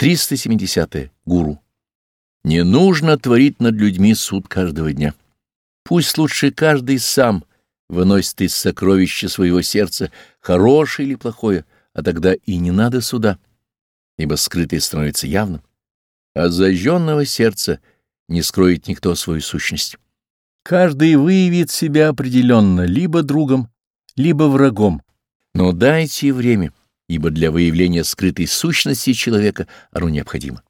370. -е. Гуру. Не нужно творить над людьми суд каждого дня. Пусть лучше каждый сам выносит из сокровища своего сердца хорошее или плохое, а тогда и не надо суда, ибо скрытое становится явным. От зажженного сердца не скроет никто свою сущность. Каждый выявит себя определенно либо другом, либо врагом, но дайте время, ибо для выявления скрытой сущности человека оно необходимо.